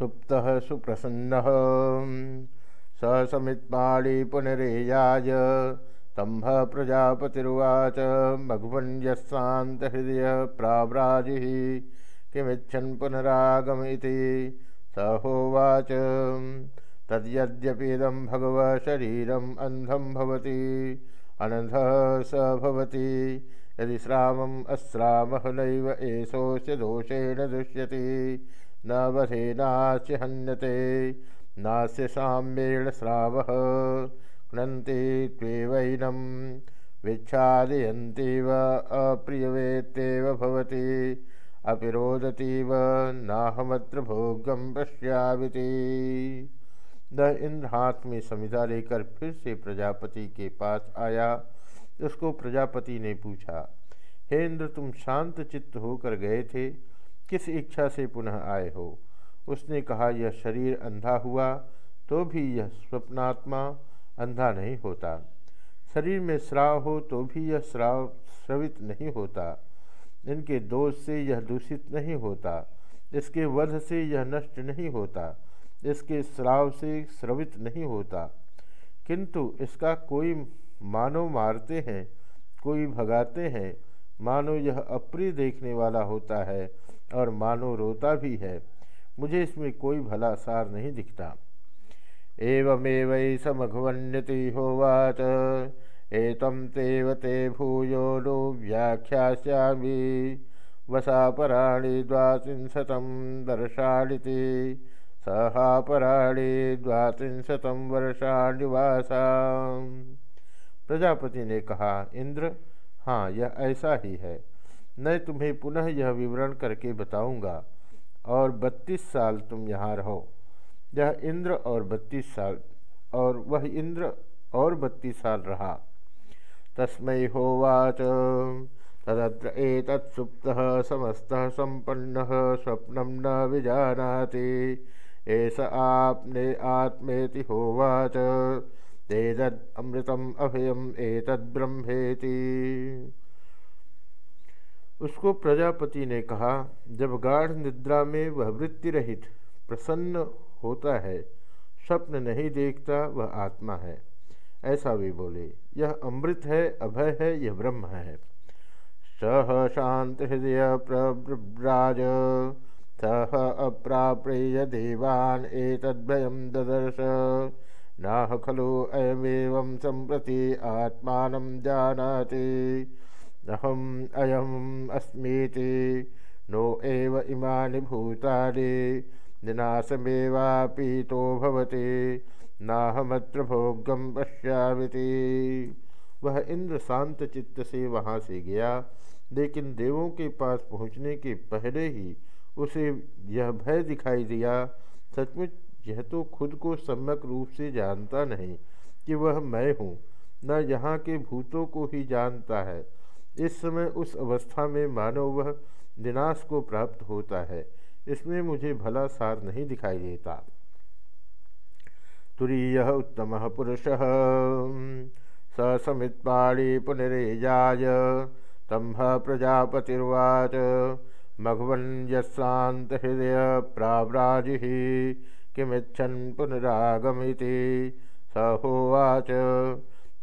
सुप्त सुप्रसन्न। स समित्पाणी पुनरेयाय। तंभ प्रजापतिर्वाच। हृदय प्राव्राजिः। किमिच्छन् पुनरागम स होवाच। तद्यद्यपीदं भगव शरीरम् अन्धं भवति। अनन्धः स भवति। यदि श्रावम् अश्रामः नैव एषोऽस्य दोषेण दृश्यति न वधेनास्य हन्यते नास्य साम्येण श्रावः। क्नन्ति त्वेवैनं विच्छादयन्तीव अप्रियवेत्तेव भवति। अपि रोदतीव नाहमत्र भोगम पश्याविति। द इंद्र हाथ में समिधा लेकर फिर से प्रजापति के पास आया। उसको प्रजापति ने पूछा, हे इंद्र, तुम शांत चित्त होकर गए थे? किस इच्छा से पुनः आए हो? उसने कहा, यह शरीर अंधा हुआ तो भी यह स्वप्नात्मा अंधा नहीं होता। शरीर में श्राव हो तो भी यह श्राव श्रवित नहीं होता। इनके दोष से यह दूषित नहीं होता। इसके वध से यह नष्ट नहीं होता। इसके श्राव से श्रवित नहीं होता। किंतु इसका कोई मानो मारते हैं, कोई भगाते हैं, मानो यह अप्रिय देखने वाला होता है। और मानो रोता भी है। मुझे इसमें कोई भला सार नहीं दिखता। एवमेव समघवन्यति होवाच। एतम तेव ते भूयो नो व्याख्यास्यामि। वसापराणि द्वात्रिंशतं दर्शाणिति। सहापराणि द्वात्रिंशतं वर्षाणिवासा प्रजापति ने कहा, इंद्र हाँ यह ऐसा ही है। मैं तुम्हें पुनः यह विवरण करके बताऊँगा, और बत्तीस साल तुम यहाँ रहो। यह इंद्र और बत्तीस साल, और वह इंद्र और बत्तीस साल रहा। तस्मै होवाच। तदत्र एतत्सुप्तः समस्तः सम्पन्नः, स्वप्नं न विजानाति। एष आपने आत्मेति होवाच। तेजद अमृतम अभयम एतद ब्रह्मेति। उसको प्रजापति ने कहा, जब गाढ़ निद्रा में वह वृत्ति रहित प्रसन्न होता है, स्वप्न नहीं देखता वह आत्मा है। ऐसा भी बोले, यह अमृत है, अभय है, यह ब्रह्म है। सह शांत हृदय प्रव्राज सह अप्राप्रेय देवान एतद्भयम ददर्श। नाह खलु अयमेवं सम्प्रति आत्मानं जानाति। अहम अयम अस्मीति। नो एव इमानि भूतानि। निनाशमेवापीतो भवति। नाहमत्र भोगम पश्यामिति। वह इंद्र शांत चित्त से वहाँ से गया, लेकिन देवों के पास पहुँचने के पहले ही उसे यह भय दिखाई दिया, सचमुच यह तो खुद को सम्यक रूप से जानता नहीं कि वह मैं हूँ। न यहाँ के भूतों को ही जानता है इस समय उस अवस्था में मानव वह विनाश को प्राप्त होता है। इसमें मुझे भला सार नहीं दिखाई देता। तुरीय उत्तम पुरुष। स समित्पाणी पुनरेजाय। तंभ प्रजापतिर्वाच। मघवन यशांत हृदय प्राव्राजि। किमिच्छन् पुनरागमिति। स होवाच।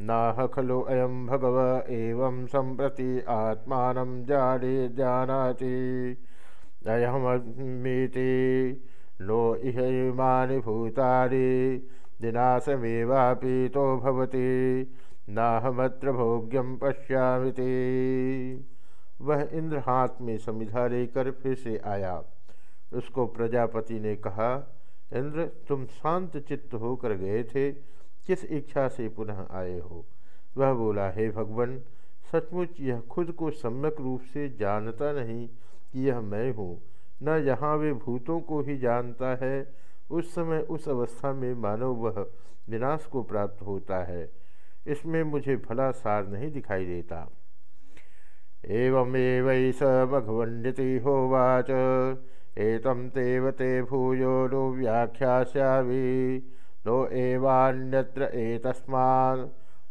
नाह खलु अयम भगव एवं सम्प्रति आत्मानं जाने जानाति। अयहममीति नो इह इमानि भूतानि दिनाशमेवापीतो भवति, नाहमत्र भोग्यम पश्यामिति वह इंद्र हाथ में समिधा लेकर फिर से आया। उसको प्रजापति ने कहा, इंद्र, तुम शांत चित्त होकर गए थे किस इच्छा से पुनः आए हो। वह बोला, हे भगवान, सचमुच यह खुद को सम्यक रूप से जानता नहीं कि यह मैं हूँ। न यहाँ वे भूतों को ही जानता है। उस समय उस अवस्था में मानव वह विनाश को प्राप्त होता है। इसमें मुझे भला सार नहीं दिखाई देता। एवमेव स भगवन्यति होवाच। एतम तेव ते भूयो नो व्याख्यास्यामि नो एवान्यत्र एतस्मान्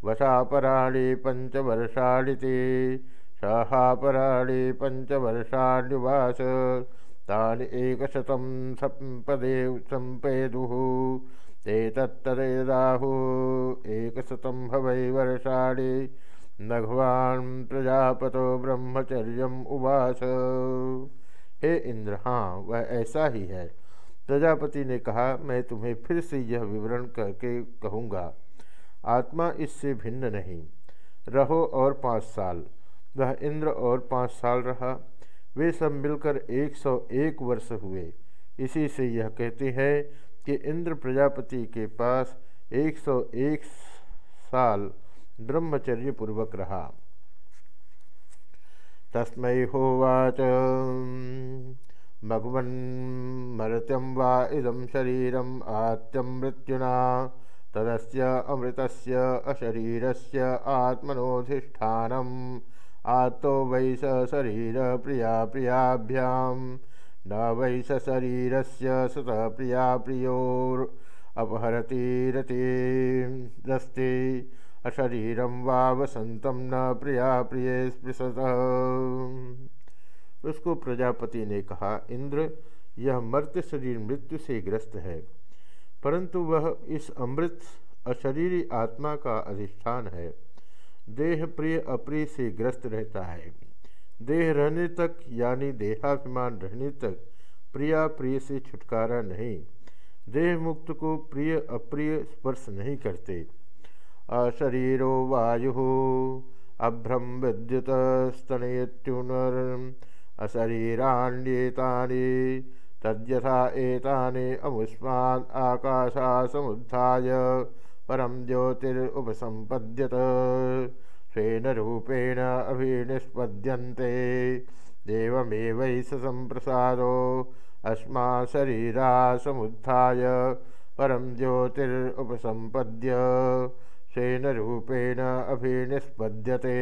वशापराणि पञ्चवर्षाणि ते सहापराणि पञ्चवर्षाण्युवास तान एक शतम संपदे संपेदु ते तत्तदेदाहु एक शतम भवै वर्षाणि। नघवान प्रजापतो ब्रह्मचर्य उवास हे इंद्र हाँ वह ऐसा ही है। प्रजापति ने कहा, मैं तुम्हें फिर से यह विवरण करके कहूँगा। आत्मा इससे भिन्न नहीं। रहो और पाँच साल। वह इंद्र और पाँच साल रहा। वे सब मिलकर एक सौ एक वर्ष हुए। इसी से यह कहते हैं कि इंद्र प्रजापति के पास एक सौ एक साल ब्रह्मचर्य पूर्वक रहा। तस्म होवाच। भगवन्मर्त्यं वा इदं शरीरम् आत्यं मृत्युना। तदस्य अमृतस्य अशरीरस्य आत्मनोधिष्ठानम्। आत्तो वै स शरीरप्रिया प्रियाभ्यां न वै स शरीरस्य सतः प्रिया प्रियोरपहरतीरतीरस्ति अशरीरं वा वसन्तं न प्रिया प्रिय स्पृशत उसको प्रजापति ने कहा, इंद्र, यह मर्त शरीर मृत्यु से ग्रस्त है, परंतु वह इस अमृत अशरीरी आत्मा का अधिष्ठान है। देह प्रिय अप्रिय से ग्रस्त रहता है। देह रहने तक, यानी देहाभिमान रहने तक, प्रिया प्रिय से छुटकारा नहीं। देह मुक्त को प्रिय अप्रिय स्पर्श नहीं करते। अशरीरो वायु अभ्रम विद्युत स्तनयुनर अशरीराण्येतानि तद्यथा एतानि अमुष्मान् आकाशा समुत्थाय परं ज्योतिरुपसम्पद्यत। स्वेन रूपेण अभिनिष्पद्यन्ते देवमेवैष सम्प्रसादो अस्मा शरीरा समुत्थाय परं ज्योतिरुपसम्पद्य। स्वेन रूपेण अभिनिष्पद्यते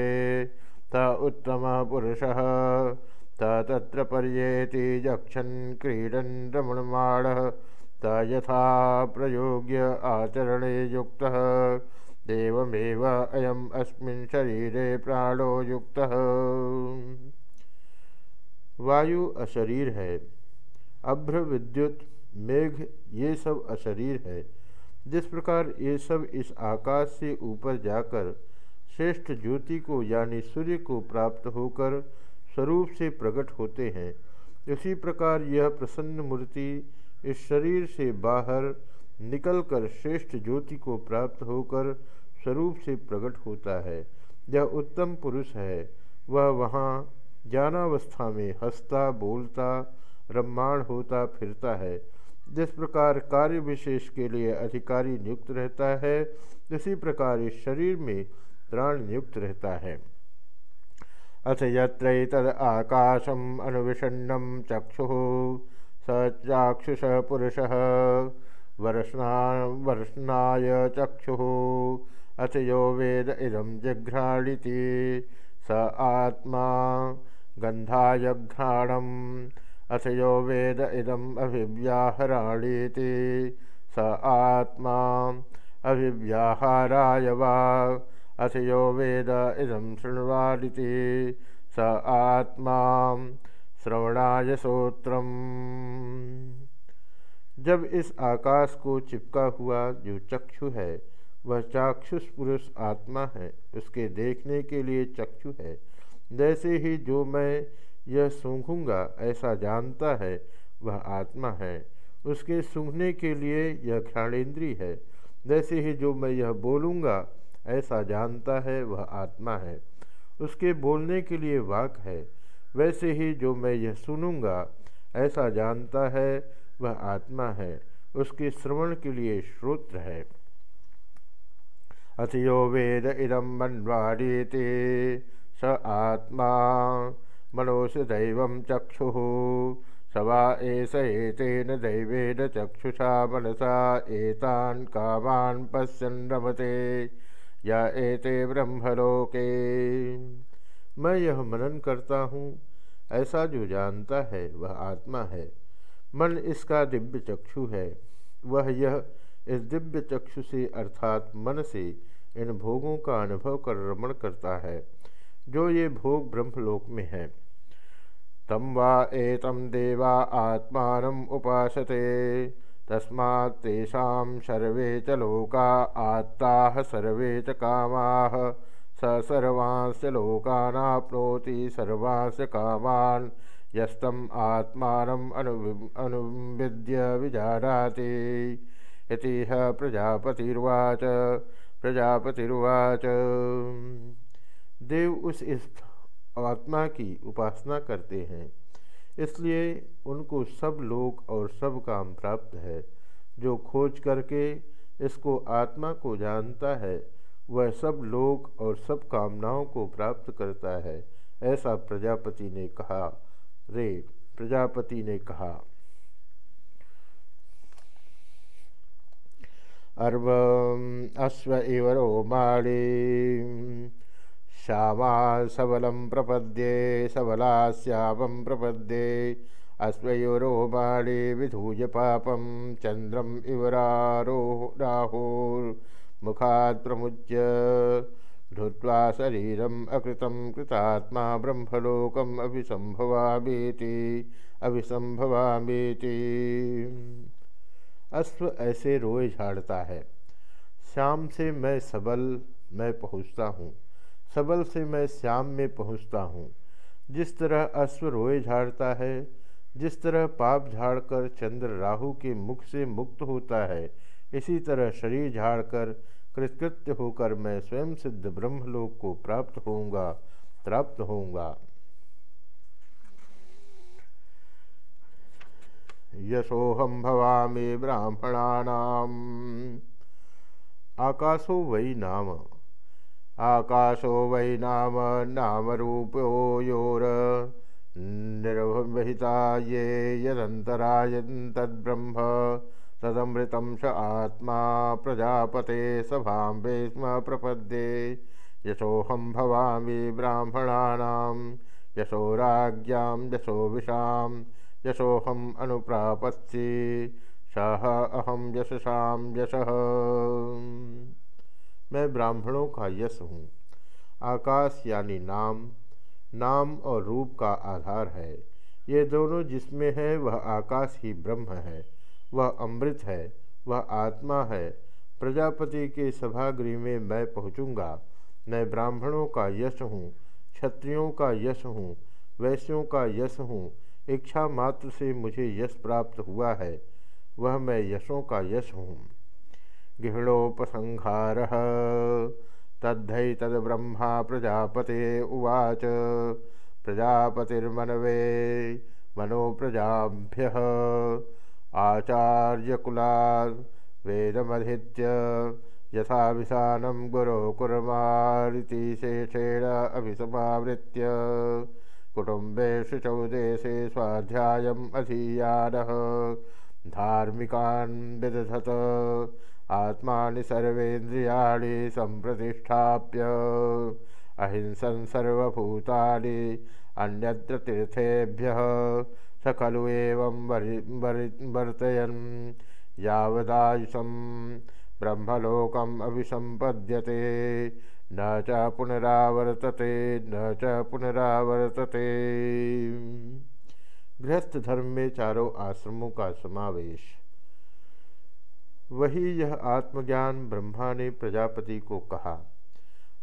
त उत्तमपुरुषः तत्र पर्येति यक्षन् क्रीडन् रमणमाणः त यथा प्रयोग्य आचरणे युक्तः। देवमेव अयम् अस्मिन् शरीरे प्राणो युक्तः। वायु अशरीर है, अभ्र विद्युत, मेघ, ये सब अशरीर है। जिस प्रकार ये सब इस आकाश से ऊपर जाकर, श्रेष्ठ ज्योति को यानी सूर्य को प्राप्त होकर स्वरूप से प्रकट होते हैं। इसी प्रकार यह प्रसन्न मूर्ति इस शरीर से बाहर निकलकर श्रेष्ठ ज्योति को प्राप्त होकर स्वरूप से प्रकट होता है। यह उत्तम पुरुष है। वह वहाँ ज्ञानावस्था में हंसता, बोलता, ब्रह्मांड होता, फिरता है। जिस प्रकार कार्य विशेष के लिए अधिकारी नियुक्त रहता है, उसी प्रकार इस शरीर में प्राण नियुक्त रहता है। अथ यत्रैतद् आकाशम् अनुविषण्णं चक्षुः। स चाक्षुष पुरुषः। वर्ष्णा वर्ष्णाय चक्षुः। अथ यो वेद इदं जिघ्राणिति। स आत्मा गन्धाय घ्राणम् अथ यो वेद इदम् अभिव्याहराणीति। स आत्मा अभिव्याहाराय वा अथ यो वेद इदं शृण्वादिति स आत्मा श्रवणाय श्रोत्रम जब इस आकाश को चिपका हुआ जो चक्षु है, वह चाक्षुष पुरुष आत्मा है, उसके देखने के लिए चक्षु है। जैसे ही जो मैं यह सूंघूँगा, ऐसा जानता है, वह आत्मा है। उसके सूंघने के लिए यह घ्राणेन्द्रीय है। जैसे ही जो मैं यह बोलूँगा ऐसा जानता है वह आत्मा है। उसके बोलने के लिए वाक है। वैसे ही जो मैं यह सुनूँगा, ऐसा जानता है वह आत्मा है। उसके श्रवण के लिए श्रोत्र है। अथयो वेद इदम मनवाड़ीते स आत्मा मनोस दैव चक्षु सवा एस एतेन दैवेन चक्षुषा मनसा, एतान कामान पश्यन रमते। या एते ब्रह्मलोके। मैं यह मनन करता हूँ। ऐसा जो जानता है, वह आत्मा है। मन इसका दिव्य चक्षु है। वह यह इस दिव्य चक्षु से, अर्थात मन से, इन भोगों का अनुभव कर रमण करता है। जो ये भोग ब्रह्मलोक में है। तम वा एतम देवा आत्मानम उपासते। तस्मात् तेषां सर्वे च लोका आत्ता सर्वे च कामाः। स सर्वांश लोकानाप्नोति सर्वांश कामान् यस्तम आत्मानम अनुविद्य इति प्रजापतिर्वाच प्रजापतिर्वाच। देव उस आत्मा की उपासना करते हैं। इसलिए उनको सब लोक और सब काम प्राप्त है। जो खोज करके इसको आत्मा को जानता है, वह सब लोक और सब कामनाओं को प्राप्त करता है, ऐसा प्रजापति ने कहा। रे, प्रजापति ने कहा। अर्व अश्व इव रोमाणी श्यामा सबलं प्रपद्ये, सबला श्यामं प्रपद्ये। अश्वयोरोमाणी विधूय पापं चन्द्रम् इव रारोः राहुर्मुखात् प्रमुच्य धुत्वा शरीरम अकृतम कृतात्मा ब्रह्मलोकम अभिसंभवामीति अभिसंभवामीति अश्व ऐसे रोए झाड़ता है। श्याम से मैं सबल मैं पहुँचता हूँ। सबल से मैं श्याम में पहुँचता हूँ। जिस तरह अश्व रोए झाड़ता है, जिस तरह पाप झाड़कर चंद्र राहु के मुख से मुक्त होता है, इसी तरह शरीर झाड़कर कृतकृत्य होकर मैं स्वयं सिद्ध ब्रह्मलोक को प्राप्त होऊँगा प्राप्त होऊँगा। यशोहम भवामी ब्राह्मणानाम। आकाशो वही नाम। आकाशो वै नाम नाम रूपो योर। निर्वहिता ये यदंतराय तद्ब्रह्म तदमृत स आत्मा प्रजापते सभाम्बे स्म प्रपद्ये। यशोहम भवामी ब्राह्मणानां यशोराज्ञां यशो विषां यशोहम अनुप्रापत्सि सह अहम यशसां यशः। मैं ब्राह्मणों का यश हूँ। आकाश यानी नाम नाम और रूप का आधार है। ये दोनों जिसमें है, वह आकाश ही ब्रह्म है। वह अमृत है, वह आत्मा है। प्रजापति के सभागृह में मैं पहुँचूँगा। मैं ब्राह्मणों का यश हूँ, क्षत्रियों का यश हूँ, वैश्यों का यश हूँ। इच्छा मात्र से मुझे यश प्राप्त हुआ है। वह मैं यशों का यश हूँ। गृहणोपसंहार। तद्धि तद ब्रह्मा प्रजापते उवाच। प्रजापतिर्मनवे मनो प्रजाभ्य आचार्यकुलाद् वेदमधीत्य यथाभिसानं गुरो कुर्मारिति शेषेण अभिसमावृत्य। कुटुम्बेषु चौदेशे स्वाध्यायम् अधीयानः। धार्मिकान् आत्मानि सर्वेन्द्रियाणि सम्प्रतिष्ठाप्य। अहिंसन् सर्वभूतानि अन्यत्र स खलु एवं वर्तयन्। यावदायुषं ब्रह्मलोकम् अभिसम्पद्यते। न च पुनरावर्तते, न च पुनरावर्तते। गृहस्थ धर्म में चारों आश्रमों का समावेश। वही यह आत्मज्ञान ब्रह्मा ने प्रजापति को कहा।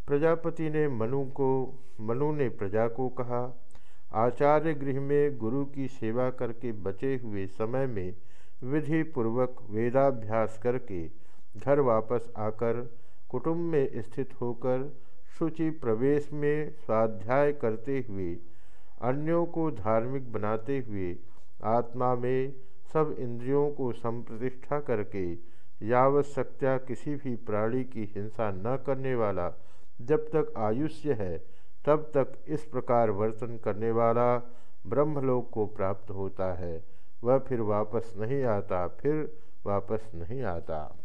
प्रजापति ने मनु को, मनु ने प्रजा को कहा। आचार्य गृह में गुरु की सेवा करके बचे हुए समय में विधि पूर्वक वेदाभ्यास करके घर वापस आकर कुटुंब में स्थित होकर शुचि प्रवेश में स्वाध्याय करते हुए, अन्यों को धार्मिक बनाते हुए, आत्मा में सब इंद्रियों को संप्रतिष्ठा करके यावत शक्त्या किसी भी प्राणी की हिंसा न करने वाला जब तक आयुष्य है, तब तक इस प्रकार वर्तन करने वाला ब्रह्मलोक को प्राप्त होता है। वह फिर वापस नहीं आता, फिर वापस नहीं आता।